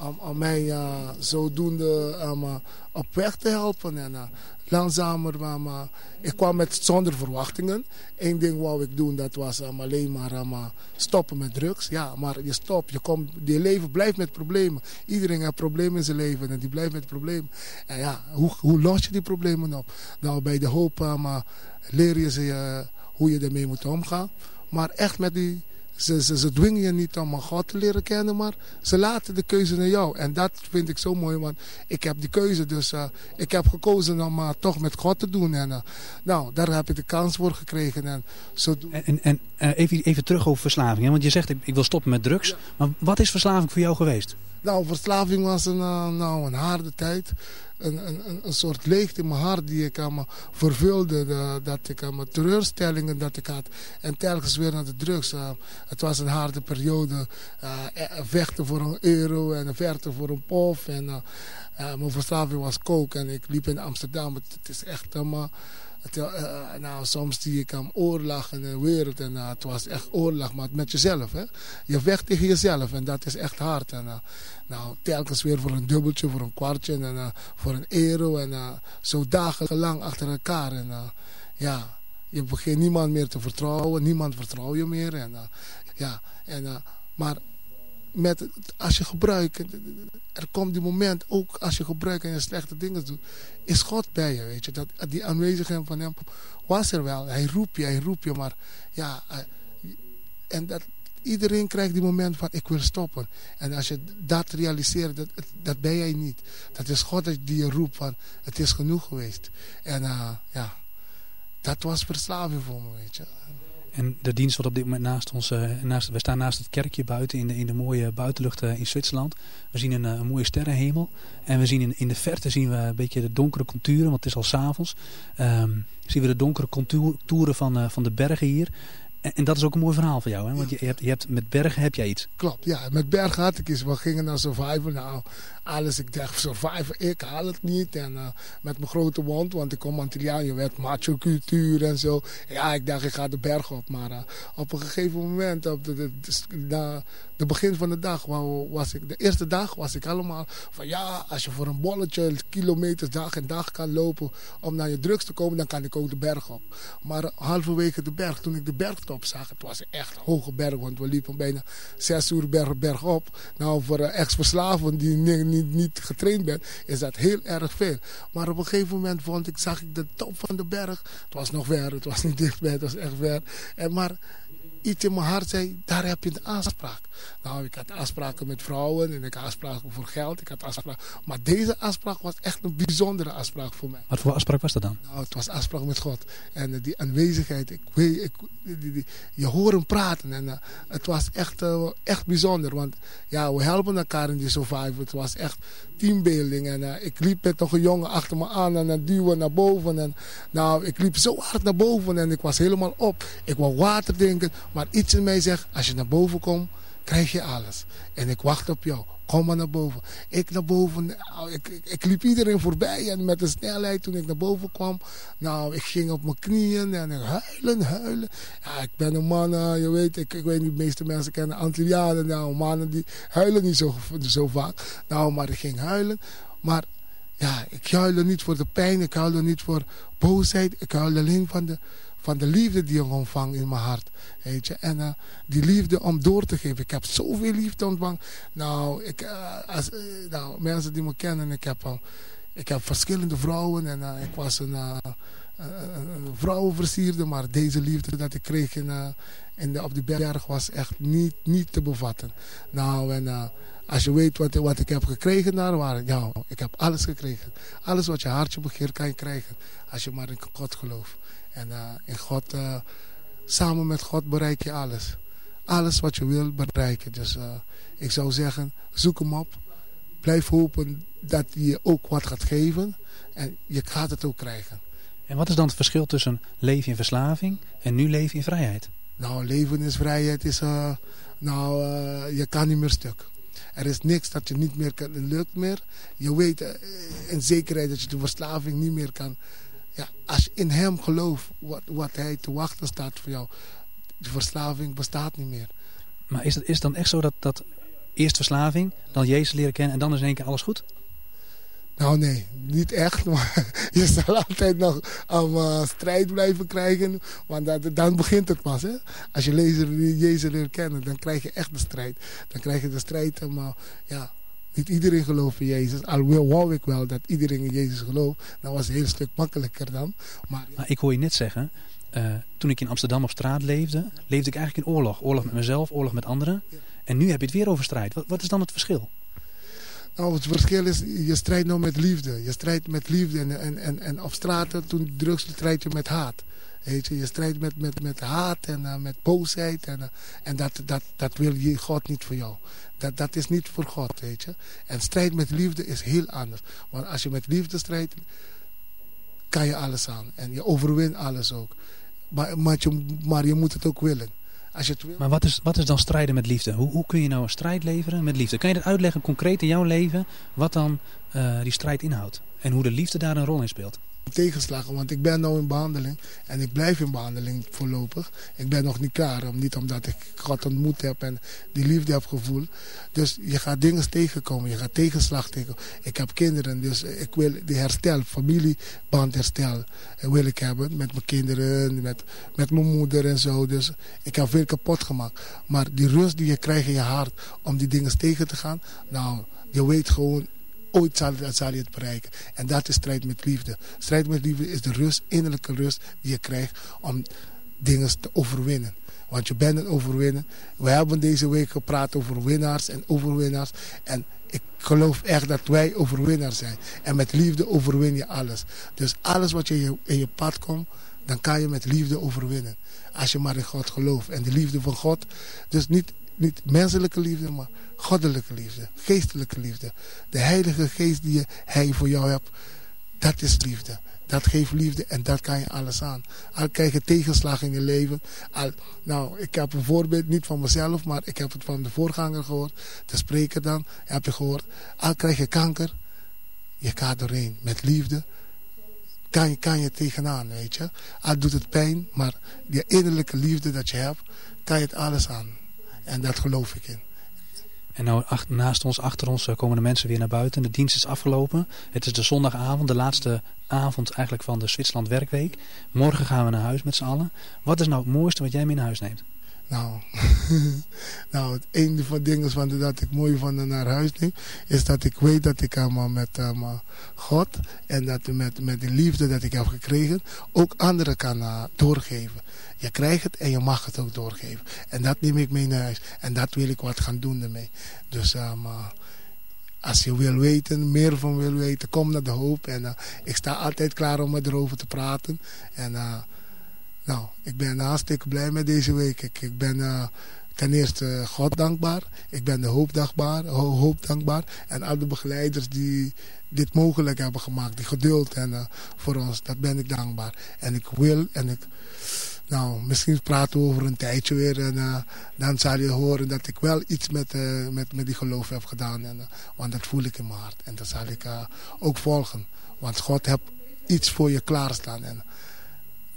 om, om mij zodoende um, op weg te helpen. En uh, langzamer, maar, ik kwam met zonder verwachtingen. Eén ding wou ik doen, dat was um, alleen maar um, stoppen met drugs. Ja, maar je stopt, je, komt, je leven blijft met problemen. Iedereen heeft problemen in zijn leven en die blijft met problemen. En ja, hoe, hoe los je die problemen op? Nou, bij de hoop leer je ze hoe je ermee moet omgaan. Maar echt met die ze, ze, ze dwingen je niet om God te leren kennen, maar ze laten de keuze naar jou. En dat vind ik zo mooi, want ik heb die keuze. Dus uh, ik heb gekozen om uh, toch met God te doen. En uh, nou, daar heb ik de kans voor gekregen. En, zo en, en, en even, even terug over verslaving. Hè? Want je zegt, ik, ik wil stoppen met drugs. Ja. Maar wat is verslaving voor jou geweest? Nou, verslaving was een, nou, een harde tijd een, een, een soort leegte in mijn hart die ik aan me vervulde. De, dat ik aan mijn teleurstellingen dat ik had. En telkens weer naar de drugs. Het was een harde periode. Vechten voor een euro en vechten voor een pof. En mijn verslaving was kook. En ik liep in Amsterdam. Het, is echt helemaal... Uh, nou, soms zie ik hem oorlog in de wereld. En uh, het was echt oorlog, maar met jezelf. Hè? Je vecht tegen jezelf en dat is echt hard. En, uh, nou, telkens weer voor een dubbeltje, voor een kwartje en voor een euro. En zo dagenlang achter elkaar. En ja, je begint niemand meer te vertrouwen. Niemand vertrouwt je meer. En, ja, en, maar met, als je gebruikt, er komt die moment, ook als je gebruikt en je slechte dingen doet, is God bij je, weet je. Dat, die aanwezigheid van hem was er wel. Hij roept je, hij roept je, maar ja, en dat, iedereen krijgt die moment van ik wil stoppen. En als je dat realiseert, dat, dat ben jij niet. Dat is God die je roept van het is genoeg geweest. En uh, ja, dat was verslaving voor me, weet je. En de dienst wordt op dit moment naast ons, uh, naast, we staan naast het kerkje buiten in de, in de mooie buitenlucht uh, in Zwitserland. We zien een, een, mooie sterrenhemel. En we zien in, in de verte zien we een beetje de donkere contouren, want het is al s'avonds. Um, zien we de donkere contouren van, van de bergen hier. En, en, dat is ook een mooi verhaal voor jou, hè? want je, je, hebt, je hebt, met bergen heb jij iets. Klopt, ja. Met bergen had ik iets. We gingen naar Survivor. Nou, alles. Ik dacht, Survivor, ik haal het niet. En uh, met mijn grote mond, want ik kom Antilliaan, je werd macho cultuur en zo. Ja, ik dacht, ik ga de berg op. Maar uh, op een gegeven moment, op de, de, de, de, begin van de dag, was ik, de eerste dag was ik allemaal van ja, als je voor een bolletje kilometers dag en dag kan lopen om naar je drugs te komen, dan kan ik ook de berg op. Maar halverwege de berg, toen ik de bergtop zag, het was echt hoge berg, want we liepen bijna zes uur berg, op. Nou, voor een ex-verslaven die niet niet, niet getraind bent, is dat heel erg veel. Maar op een gegeven moment vond ik, zag ik de top van de berg. Het was nog ver, het was niet dichtbij, het was echt ver. En maar iets in mijn hart zei, daar heb je een aanspraak. Nou, ik had afspraken met vrouwen en ik had afspraken voor geld. Ik had afspraken, maar deze afspraak was echt een bijzondere afspraak voor mij. Wat voor afspraak was dat dan? Nou, het was afspraak met God. En uh, die aanwezigheid, ik weet, ik, die, die, je hoort hem praten. En uh, het was echt, uh, echt bijzonder. Want ja, we helpen elkaar in die survival. Het was echt teambuilding. En ik liep met nog een jongen achter me aan en dan duwen naar boven. En nou, ik liep zo hard naar boven en ik was helemaal op. Ik wou water drinken, maar iets in mij zegt, als je naar boven komt krijg je alles. En ik wacht op jou. Kom maar naar boven. Ik naar boven. Nou, ik, ik, liep iedereen voorbij. En met de snelheid toen ik naar boven kwam. Nou, ik ging op mijn knieën. En huilen, huilen. Ja, ik ben een man, uh, je weet, ik, ik weet niet, de meeste mensen kennen Antillianen. Nou, mannen die huilen niet zo, zo vaak. Nou, maar ik ging huilen. Maar ja, ik huilde niet voor de pijn. Ik huilde niet voor boosheid. Ik huilde alleen van de van de liefde die ik ontvang in mijn hart. Weet je? En uh, die liefde om door te geven. Ik heb zoveel liefde ontvangen. Nou, ik, uh, als, uh, nou, mensen die me kennen, ik heb, ik heb verschillende vrouwen en ik was een, een vrouwenversierde, maar deze liefde dat ik kreeg in, in de, op de berg was echt niet, niet te bevatten. Nou, en als je weet wat, wat ik heb gekregen daar, waar, ja, ik heb alles gekregen. Alles wat je hartje begeert kan je krijgen, als je maar in God gelooft. En uh, in God, uh, samen met God bereik je alles. Alles wat je wil bereiken. Dus uh, ik zou zeggen, zoek hem op. Blijf hopen dat hij je ook wat gaat geven. En je gaat het ook krijgen. En wat is dan het verschil tussen leven in verslaving en nu leven in vrijheid? Nou, leven in vrijheid is... nou, je kan niet meer stuk. Er is niks dat je niet meer kan, lukt meer. Je weet in zekerheid dat je de verslaving niet meer kan ja, als je in hem gelooft, wat, wat hij te wachten staat voor jou, de verslaving bestaat niet meer. Maar is het, is het dan echt zo dat, dat eerst verslaving, dan Jezus leren kennen en dan is in één keer alles goed? Nou nee, niet echt. Maar je zal altijd nog uh, strijd blijven krijgen. Want dat, dan begint het pas. Hè? Als je lezer, Jezus leert kennen, dan krijg je echt de strijd. Dan krijg je de strijd. Maar ja, niet iedereen gelooft in Jezus. Al wou ik wel dat iedereen in Jezus gelooft. Dan was een heel stuk makkelijker dan. Maar, maar ik hoor je net zeggen, toen ik in Amsterdam op straat leefde, leefde ik eigenlijk in oorlog. Oorlog met mezelf, oorlog met anderen. En nu heb je het weer over strijd. Wat, wat is dan het verschil? Nou, het verschil is, je strijdt nou met liefde. Je strijdt met liefde en, en, en, en op straat, toen drugs strijd je met haat. Weet je, je strijdt met, met, met haat en uh, met boosheid. En, uh, en dat, dat, dat wil je God niet voor jou. Dat, dat is niet voor God, weet je. En strijd met liefde is heel anders. Want als je met liefde strijdt, kan je alles aan. En je overwint alles ook. Maar, maar, je, maar je moet het ook willen. Als je het wil. Maar wat is, wat is dan strijden met liefde? Hoe, hoe kun je nou een strijd leveren met liefde? Kan je dat uitleggen concreet in jouw leven? Wat dan uh, die strijd inhoudt? En hoe de liefde daar een rol in speelt? Tegenslagen. Want ik ben nu in behandeling. En ik blijf in behandeling voorlopig. Ik ben nog niet klaar. Niet omdat ik God ontmoet heb en die liefde heb gevoeld. Dus je gaat dingen tegenkomen. Je gaat tegenslag tegenkomen. Ik heb kinderen. Dus ik wil die herstel, familieband herstel wil ik hebben. Met mijn kinderen, met, met mijn moeder en zo. Dus ik heb veel kapot gemaakt. Maar die rust die je krijgt in je hart om die dingen tegen te gaan. Nou, je weet gewoon ooit zal, zal je het bereiken. En dat is strijd met liefde. Strijd met liefde is de rust, innerlijke rust die je krijgt om dingen te overwinnen. Want je bent een overwinner. We hebben deze week gepraat over winnaars en overwinnaars. En ik geloof echt dat wij overwinnaars zijn. En met liefde overwin je alles. Dus alles wat je in je pad komt, dan kan je met liefde overwinnen. Als je maar in God gelooft. En de liefde van God. Dus niet niet menselijke liefde, maar goddelijke liefde. Geestelijke liefde. De heilige geest die hij voor jou hebt, dat is liefde. Dat geeft liefde en dat kan je alles aan. Al krijg je tegenslag in je leven. Al, nou, ik heb een voorbeeld, niet van mezelf, maar ik heb het van de voorganger gehoord. De spreker dan, heb je gehoord. Al krijg je kanker, je gaat doorheen. Met liefde kan je, kan je tegenaan, weet je. Al doet het pijn, maar die innerlijke liefde dat je hebt, kan je het alles aan. En dat geloof ik in. En nou, naast ons, achter ons, eh, komen de mensen weer naar buiten. De dienst is afgelopen. Het is de zondagavond, de laatste avond eigenlijk van de Zwitserland werkweek. Morgen gaan we naar huis met z'n allen. Wat is nou het mooiste wat jij mee naar huis neemt? Nou, nou het ene van de dingen van dat ik mooi van naar huis neem, is dat ik weet dat ik allemaal met uh, God en dat met, met de liefde dat ik heb gekregen, ook anderen kan uh, doorgeven. Je krijgt het en je mag het ook doorgeven. En dat neem ik mee naar huis. En dat wil ik wat gaan doen ermee. Dus um, uh, als je wil weten, meer van wil weten, kom naar de hoop. En uh, ik sta altijd klaar om erover te praten. En nou, ik ben hartstikke blij met deze week. Ik, ik ben ten eerste God dankbaar. Ik ben de hoop dankbaar, hoop dankbaar. En al de begeleiders die dit mogelijk hebben gemaakt. Die geduld en voor ons, dat ben ik dankbaar. En ik wil en ik nou, misschien praten we over een tijdje weer en uh, dan zal je horen dat ik wel iets met, met, met die geloof heb gedaan. En, want dat voel ik in mijn hart en dat zal ik ook volgen. Want God heeft iets voor je klaarstaan en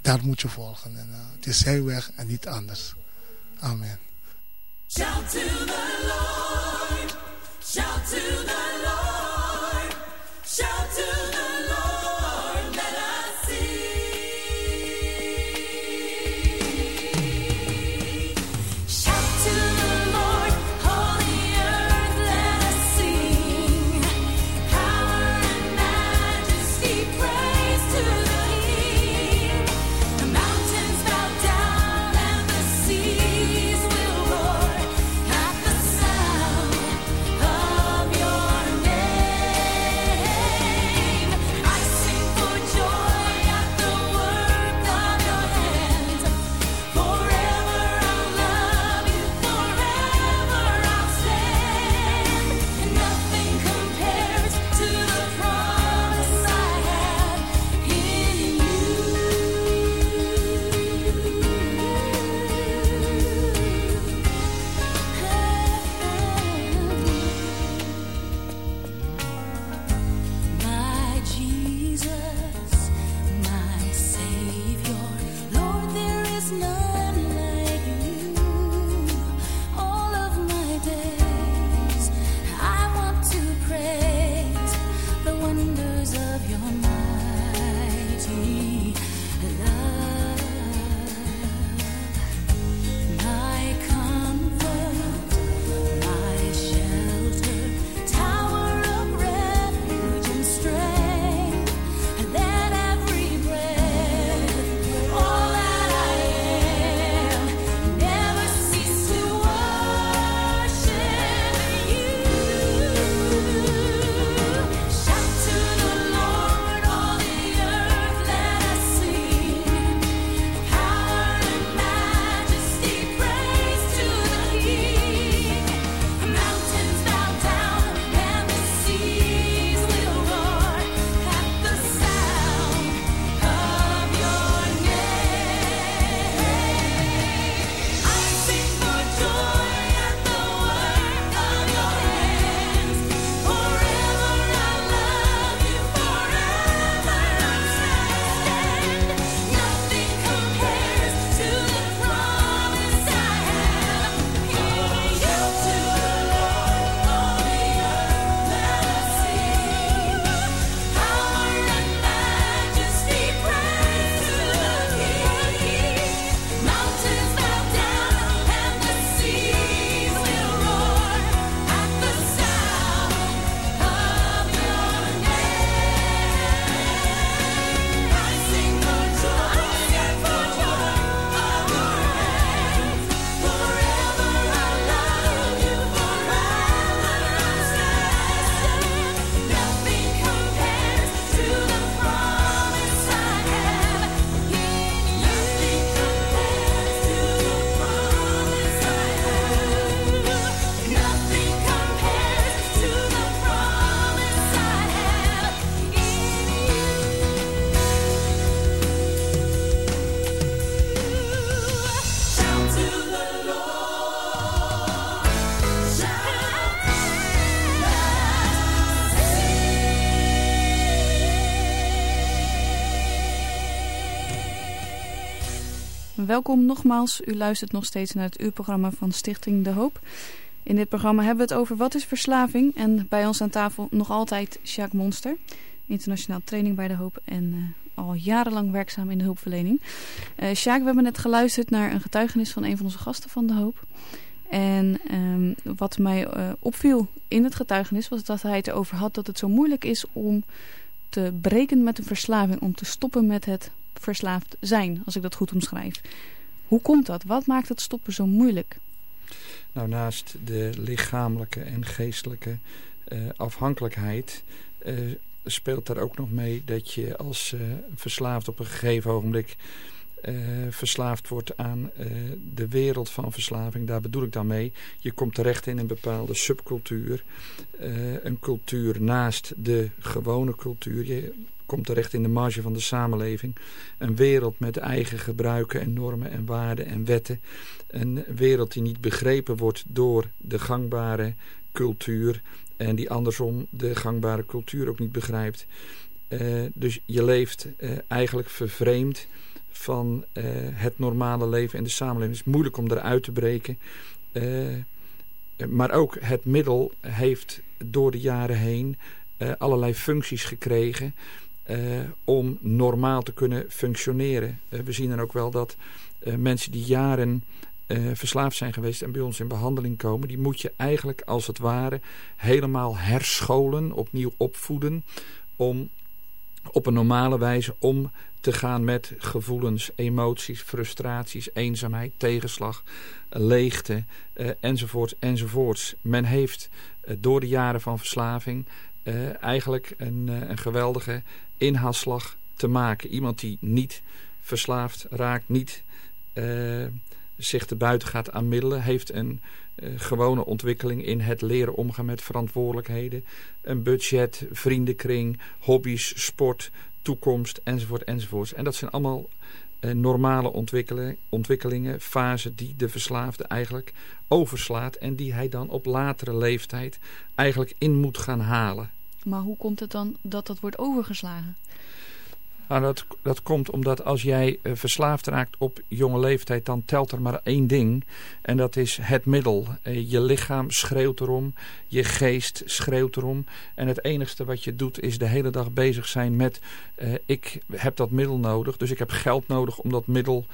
daar moet je volgen. En, het is zijn weg en niet anders. Amen. Shout to the Lord, shout to the Welkom nogmaals. U luistert nog steeds naar het uurprogramma van Stichting De Hoop. In dit programma hebben we het over wat is verslaving. En bij ons aan tafel nog altijd Jacques Monster. Internationaal training bij De Hoop en uh, al jarenlang werkzaam in de hulpverlening. Uh, Sjaak, we hebben net geluisterd naar een getuigenis van een van onze gasten van De Hoop. En um, wat mij uh, opviel in het getuigenis was dat hij het erover had dat het zo moeilijk is om te breken met een verslaving. Om te stoppen met het verslaafd zijn, als ik dat goed omschrijf. Hoe komt dat? Wat maakt het stoppen zo moeilijk? Nou, naast de lichamelijke en geestelijke uh, afhankelijkheid uh, speelt daar ook nog mee dat je als uh, verslaafd op een gegeven ogenblik verslaafd wordt aan de wereld van verslaving. Daar bedoel ik dan mee. Je komt terecht in een bepaalde subcultuur. een cultuur naast de gewone cultuur. Je komt terecht in de marge van de samenleving. Een wereld met eigen gebruiken en normen en waarden en wetten. Een wereld die niet begrepen wordt door de gangbare cultuur en die andersom de gangbare cultuur ook niet begrijpt. Uh, dus je leeft uh, eigenlijk vervreemd van uh, het normale leven in de samenleving. Het is moeilijk om eruit te breken. maar ook het middel heeft door de jaren heen allerlei functies gekregen uh, om normaal te kunnen functioneren. Uh, we zien dan ook wel dat uh, mensen die jaren verslaafd zijn geweest en bij ons in behandeling komen, die moet je eigenlijk als het ware helemaal herscholen, opnieuw opvoeden, om op een normale wijze om te gaan met gevoelens, emoties, frustraties, eenzaamheid, tegenslag, leegte, enzovoorts, enzovoorts. Men heeft door de jaren van verslaving eigenlijk een, een geweldige inhaalslag te maken. Iemand die niet verslaafd raakt, niet uh, zich te buiten gaat aan middelen, heeft een gewone ontwikkeling in het leren omgaan met verantwoordelijkheden, een budget, vriendenkring, hobby's, sport, toekomst, enzovoort, enzovoort. En dat zijn allemaal normale ontwikkelingen, ontwikkelingen, fasen die de verslaafde eigenlijk overslaat en die hij dan op latere leeftijd eigenlijk in moet gaan halen. Maar hoe komt het dan dat dat wordt overgeslagen? Nou, dat, dat komt omdat als jij uh, verslaafd raakt op jonge leeftijd, dan telt er maar één ding. En dat is het middel. Uh, je lichaam schreeuwt erom, je geest schreeuwt erom. En het enigste wat je doet is de hele dag bezig zijn met... Uh, ik heb dat middel nodig, dus ik heb geld nodig om dat middel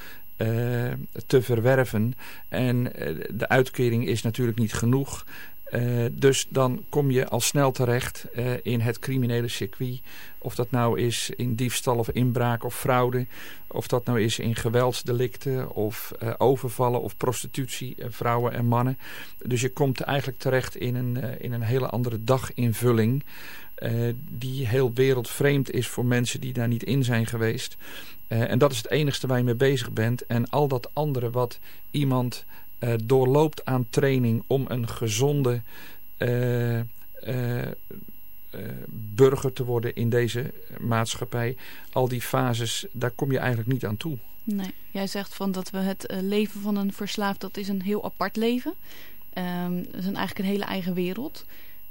te verwerven. En de uitkering is natuurlijk niet genoeg. Uh, dus dan kom je al snel terecht uh, in het criminele circuit. Of dat nou is in diefstal of inbraak of fraude. Of dat nou is in geweldsdelicten of uh, overvallen of prostitutie, vrouwen en mannen. Dus je komt eigenlijk terecht in een, in een hele andere daginvulling. die heel wereldvreemd is voor mensen die daar niet in zijn geweest. en dat is het enigste waar je mee bezig bent. En al dat andere wat iemand uh, doorloopt aan training om een gezonde uh, uh, burger te worden in deze maatschappij. Al die fases, daar kom je eigenlijk niet aan toe. Nee, jij zegt van dat we het leven van een verslaafd, dat is een heel apart leven. Um, dat is een, eigenlijk een hele eigen wereld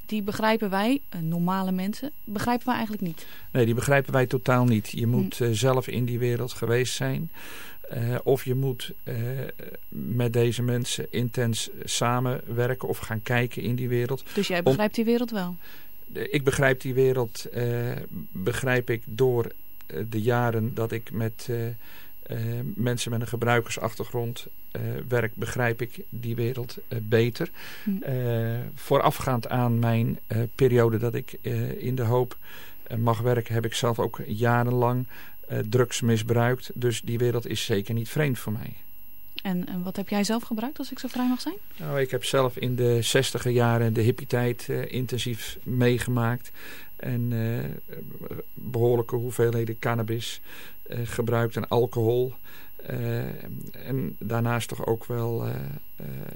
die begrijpen wij, normale mensen, begrijpen wij eigenlijk niet. Nee, die begrijpen wij totaal niet. Je moet uh, zelf in die wereld geweest zijn. Uh, of je moet uh, met deze mensen intens samenwerken of gaan kijken in die wereld. Dus jij begrijpt Om, die wereld wel? Ik begrijp die wereld, uh, begrijp ik door de jaren dat ik met mensen met een gebruikersachtergrond werk, begrijp ik die wereld beter. Hm. voorafgaand aan mijn periode dat ik in de hoop mag werken, heb ik zelf ook jarenlang drugs misbruikt. Dus die wereld is zeker niet vreemd voor mij. En, en, wat heb jij zelf gebruikt, als ik zo vrij mag zijn? Nou, ik heb zelf in de zestiger jaren de hippie-tijd uh, intensief meegemaakt. En uh, behoorlijke hoeveelheden cannabis gebruikt en alcohol. en daarnaast toch ook wel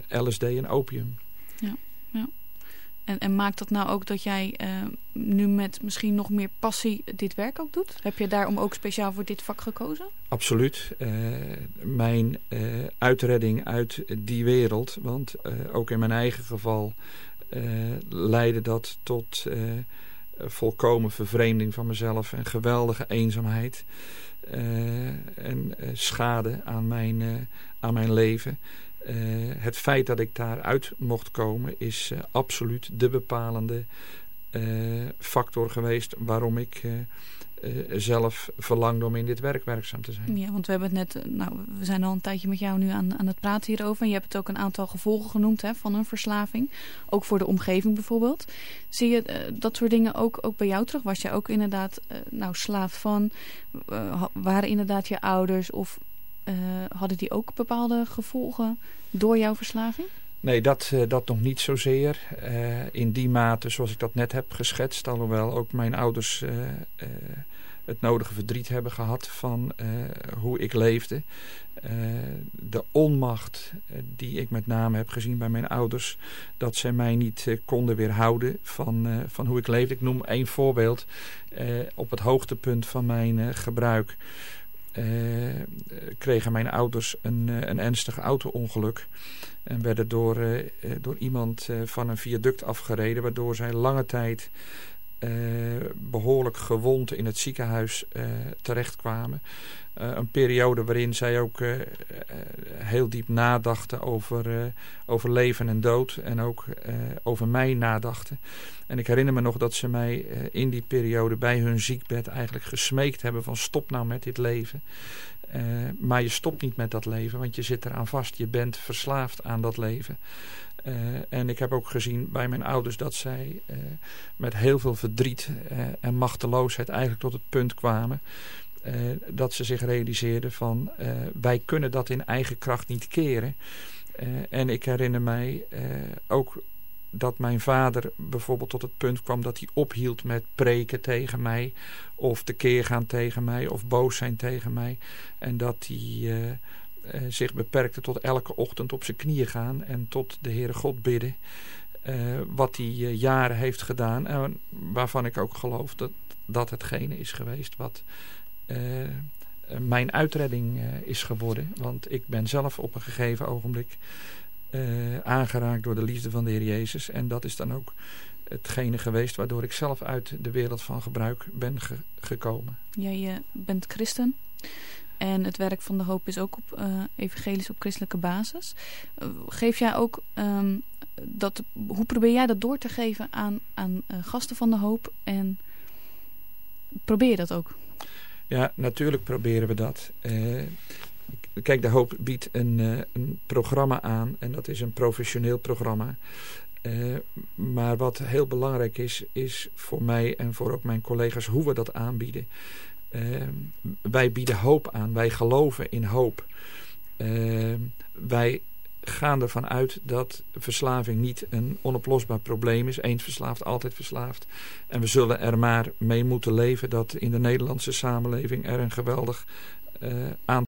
LSD en opium. Ja, ja. En, en, maakt dat nou ook dat jij uh, nu met misschien nog meer passie dit werk ook doet? Heb je daarom ook speciaal voor dit vak gekozen? Absoluut. Uh, mijn uh, uitredding uit die wereld, want ook in mijn eigen geval leidde dat tot volkomen vervreemding van mezelf en geweldige eenzaamheid. en schade aan mijn, aan mijn leven. Het feit dat ik daaruit mocht komen is absoluut de bepalende factor geweest waarom ik uh, zelf verlangde om in dit werk werkzaam te zijn. Ja, want we hebben het net, nou, we zijn al een tijdje met jou nu aan, aan het praten hierover. En je hebt het ook een aantal gevolgen genoemd hè, van een verslaving. Ook voor de omgeving bijvoorbeeld. Zie je uh, dat soort dingen ook, ook bij jou terug? Was je ook inderdaad uh, nou, slaaf van? waren inderdaad je ouders of hadden die ook bepaalde gevolgen door jouw verslaving? Nee, dat, uh, dat nog niet zozeer. Uh, in die mate zoals ik dat net heb geschetst. Alhoewel ook mijn ouders het nodige verdriet hebben gehad van hoe ik leefde. de onmacht die ik met name heb gezien bij mijn ouders. Dat zij mij niet konden weerhouden van, van hoe ik leefde. Ik noem één voorbeeld. op het hoogtepunt van mijn gebruik kregen mijn ouders een, een ernstig auto-ongeluk. En werden door, uh, door iemand van een viaduct afgereden. Waardoor zij lange tijd behoorlijk gewond in het ziekenhuis terechtkwamen. een periode waarin zij ook heel diep nadachten over, over leven en dood. En ook over mij nadachten. En ik herinner me nog dat ze mij in die periode bij hun ziekbed eigenlijk gesmeekt hebben van stop nou met dit leven. Maar je stopt niet met dat leven, want je zit eraan vast. Je bent verslaafd aan dat leven. Uh, en ik heb ook gezien bij mijn ouders dat zij uh, met heel veel verdriet en machteloosheid eigenlijk tot het punt kwamen. dat ze zich realiseerden van wij kunnen dat in eigen kracht niet keren. en ik herinner mij ook dat mijn vader bijvoorbeeld tot het punt kwam dat hij ophield met preken tegen mij. Of tekeer gaan tegen mij of boos zijn tegen mij. En dat hij uh, zich beperkte tot elke ochtend op zijn knieën gaan en tot de Heere God bidden. Uh, wat hij jaren heeft gedaan en waarvan ik ook geloof dat dat hetgene is geweest wat mijn uitredding is geworden. Want ik ben zelf op een gegeven ogenblik aangeraakt door de liefde van de Heer Jezus. En dat is dan ook hetgene geweest waardoor ik zelf uit de wereld van gebruik ben ge gekomen. Jij bent christen. En het werk van de hoop is ook op uh, evangelisch op christelijke basis. geef jij ook um, dat, hoe probeer jij dat door te geven aan, aan gasten van de hoop? En probeer je dat ook? Ja, natuurlijk proberen we dat. Kijk, De Hoop biedt een, een programma aan en dat is een professioneel programma. Maar wat heel belangrijk is, is voor mij en voor ook mijn collega's hoe we dat aanbieden. Uh, wij bieden hoop aan, wij geloven in hoop. wij gaan ervan uit dat verslaving niet een onoplosbaar probleem is. Eens verslaafd, altijd verslaafd. En we zullen er maar mee moeten leven dat in de Nederlandse samenleving er een geweldig aantal